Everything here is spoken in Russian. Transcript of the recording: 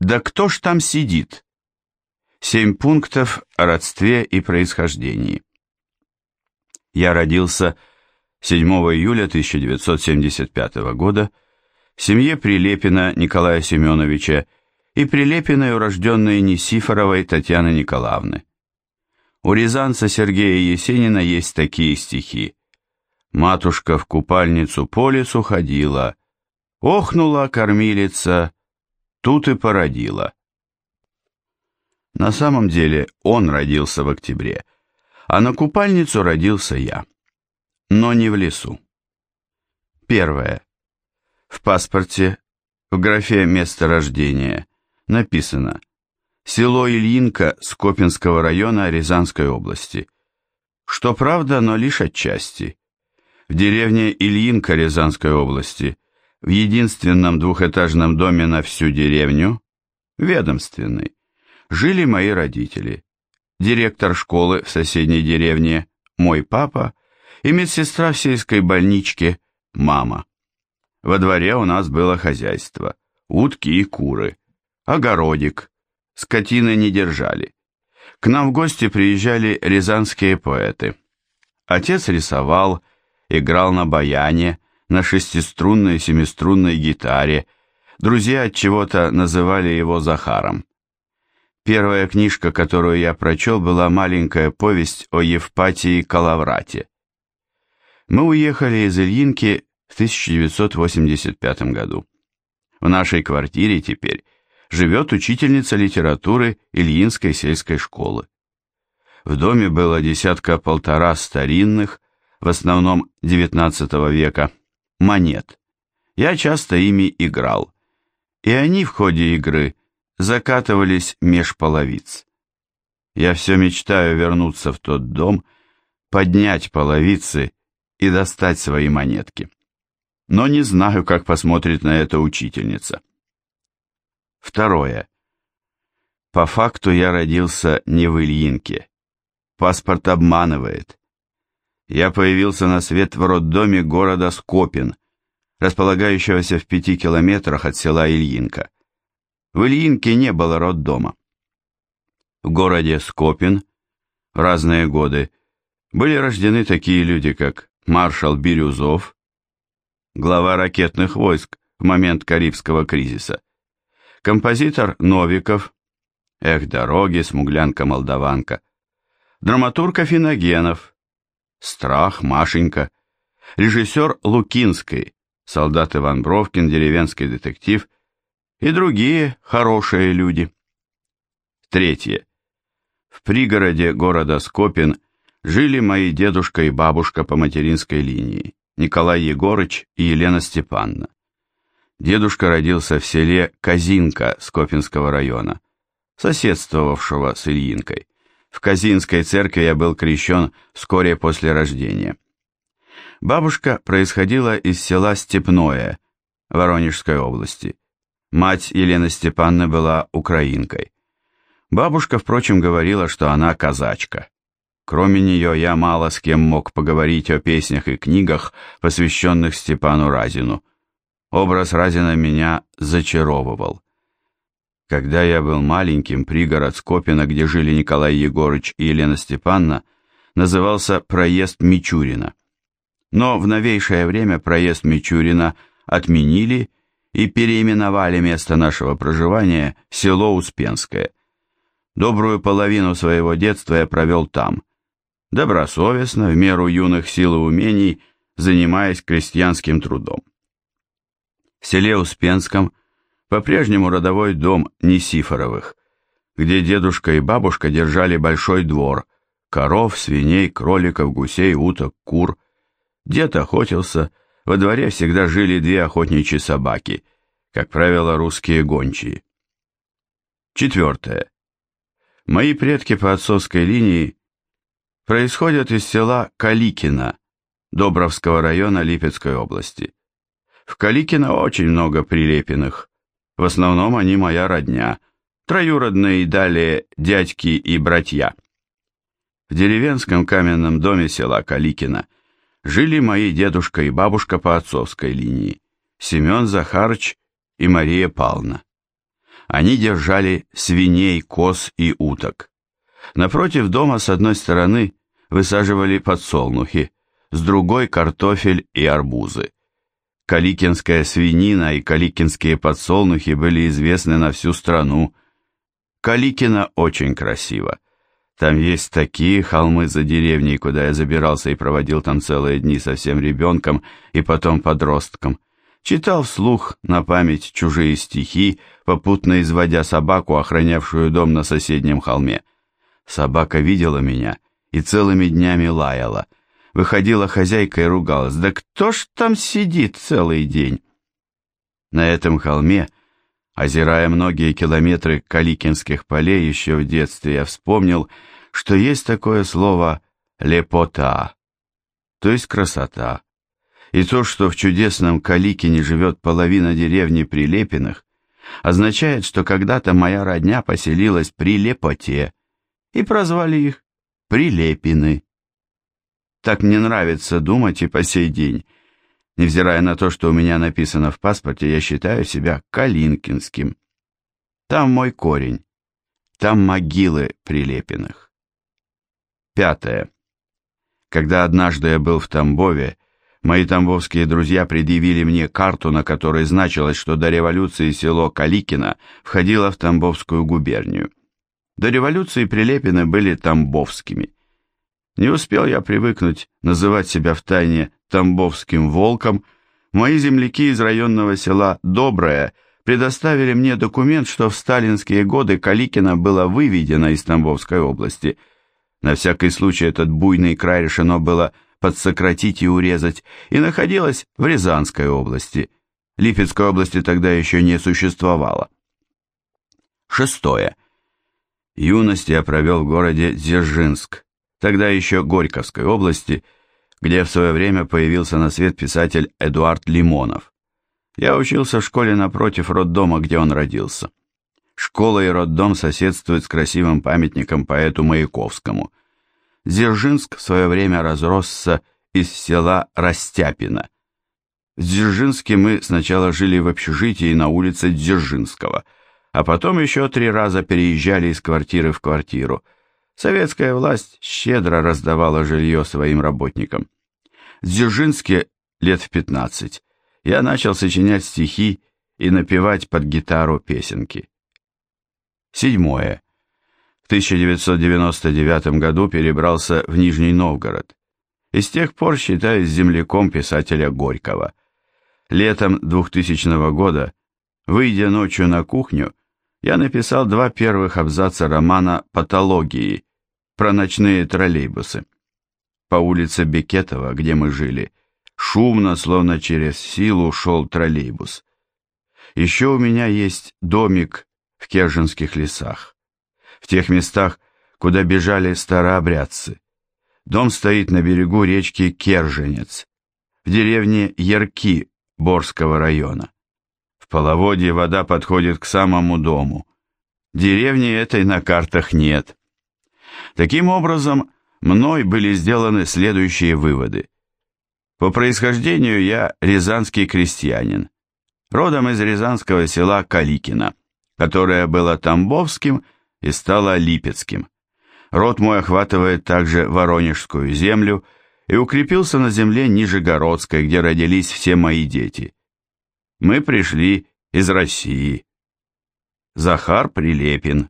Да кто ж там сидит? Семь пунктов о родстве и происхождении. Я родился 7 июля 1975 года в семье Прилепина Николая Семеновича и Прилепиной урожденной Несифоровой Татьяны Николаевны. У рязанца Сергея Есенина есть такие стихи. «Матушка в купальницу по лесу ходила, охнула кормилица, тут и породила». На самом деле он родился в октябре, а на купальницу родился я. Но не в лесу. Первое. В паспорте, в графе «Место рождения» написано «Село Ильинка Скопинского района Рязанской области». Что правда, но лишь отчасти. В деревне Ильинка Рязанской области, в единственном двухэтажном доме на всю деревню, ведомственный, жили мои родители, директор школы в соседней деревне, мой папа и медсестра в сельской больничке, мама. Во дворе у нас было хозяйство, утки и куры, огородик, скотины не держали. К нам в гости приезжали рязанские поэты. Отец рисовал, играл на баяне, на шестиструнной семиструнной гитаре, друзья от чего-то называли его Захаром. Первая книжка, которую я прочел, была маленькая повесть о Евпатии Калаврате. Мы уехали из Ильинки в 1985 году. В нашей квартире теперь живет учительница литературы Ильинской сельской школы. В доме было десятка-полтора старинных, в основном XIX века, монет. Я часто ими играл. И они в ходе игры – закатывались меж половиц. Я все мечтаю вернуться в тот дом, поднять половицы и достать свои монетки. Но не знаю, как посмотрит на это учительница. Второе. По факту я родился не в Ильинке. Паспорт обманывает. Я появился на свет в роддоме города Скопин, располагающегося в пяти километрах от села Ильинка. В Ильинке не было роддома. В городе Скопин в разные годы были рождены такие люди, как маршал Бирюзов, глава ракетных войск в момент Карибского кризиса, композитор Новиков, «Эх, дороги, смуглянка-молдаванка», драматург Афиногенов, «Страх, Машенька», режиссер Лукинский, солдат Иван Бровкин, деревенский детектив – и другие хорошие люди. Третье. В пригороде города Скопин жили мои дедушка и бабушка по материнской линии, Николай Егорыч и Елена Степанна. Дедушка родился в селе Казинка Скопинского района, соседствовавшего с Ильинкой. В Казинской церкви я был крещен вскоре после рождения. Бабушка происходила из села Степное, Воронежской области. Мать Елены Степановны была украинкой. Бабушка, впрочем, говорила, что она казачка. Кроме нее я мало с кем мог поговорить о песнях и книгах, посвященных Степану Разину. Образ Разина меня зачаровывал. Когда я был маленьким, пригород Скопина, где жили Николай Егорыч и Елена Степановна, назывался проезд Мичурина. Но в новейшее время проезд Мичурина отменили и переименовали место нашего проживания в село Успенское. Добрую половину своего детства я провел там, добросовестно, в меру юных сил и умений, занимаясь крестьянским трудом. В селе Успенском по-прежнему родовой дом Несифоровых, где дедушка и бабушка держали большой двор, коров, свиней, кроликов, гусей, уток, кур. Дед охотился, во дворе всегда жили две охотничьи собаки, как правило, русские гончие. Четвертое. Мои предки по отцовской линии происходят из села Каликино, Добровского района Липецкой области. В Каликино очень много прилепиных. В основном они моя родня, троюродные далее дядьки и братья. В деревенском каменном доме села Каликино жили мои дедушка и бабушка по отцовской линии, Семен Захарыч и Мария Павловна. Они держали свиней, коз и уток. Напротив дома с одной стороны высаживали подсолнухи, с другой картофель и арбузы. Каликинская свинина и каликинские подсолнухи были известны на всю страну. Каликина очень красиво. Там есть такие холмы за деревней, куда я забирался и проводил там целые дни совсем ребенком и потом подростком. Читал вслух на память чужие стихи, попутно изводя собаку, охранявшую дом на соседнем холме. Собака видела меня и целыми днями лаяла. Выходила хозяйка и ругалась. «Да кто ж там сидит целый день?» На этом холме, озирая многие километры каликинских полей еще в детстве, я вспомнил, что есть такое слово «лепота», то есть красота. И то, что в чудесном Каликине живет половина деревни Прилепиных, означает, что когда-то моя родня поселилась при Лепоте, и прозвали их Прилепины. Так мне нравится думать и по сей день. Невзирая на то, что у меня написано в паспорте, я считаю себя Калинкинским. Там мой корень. Там могилы Прилепиных. Пятое. Когда однажды я был в Тамбове, мои тамбовские друзья предъявили мне карту, на которой значилось, что до революции село Каликино входило в Тамбовскую губернию. До революции Прилепины были тамбовскими. Не успел я привыкнуть называть себя втайне тамбовским волком, мои земляки из районного села Доброе предоставили мне документ, что в сталинские годы Каликина было выведено из Тамбовской области. На всякий случай этот буйный край решено было подсократить и урезать, и находилась в Рязанской области. Липецкой области тогда еще не существовало. Шестое. Юность я провел в городе Дзержинск, тогда еще Горьковской области, где в свое время появился на свет писатель Эдуард Лимонов. Я учился в школе напротив роддома, где он родился. Школа и роддом соседствуют с красивым памятником поэту Маяковскому. Дзержинск в свое время разросся из села Растяпино. В Дзержинске мы сначала жили в общежитии на улице Дзержинского, а потом еще три раза переезжали из квартиры в квартиру – Советская власть щедро раздавала жилье своим работникам. В Дзержинске лет в 15 я начал сочинять стихи и напевать под гитару песенки. Седьмое. В 1999 году перебрался в Нижний Новгород и с тех пор считаюсь земляком писателя Горького. Летом 2000 года, выйдя ночью на кухню, я написал два первых абзаца романа «Патологии» про ночные троллейбусы. По улице Бекетова, где мы жили, шумно, словно через силу, шел троллейбус. Еще у меня есть домик в Керженских лесах, в тех местах, куда бежали старообрядцы. Дом стоит на берегу речки Керженец, в деревне Ярки Борского района. Половодье вода подходит к самому дому. Деревни этой на картах нет. Таким образом, мной были сделаны следующие выводы. По происхождению я рязанский крестьянин, родом из рязанского села Каликино, которое было Тамбовским и стало Липецким. Род мой охватывает также Воронежскую землю и укрепился на земле Нижегородской, где родились все мои дети. Мы пришли из России. Захар Прилепин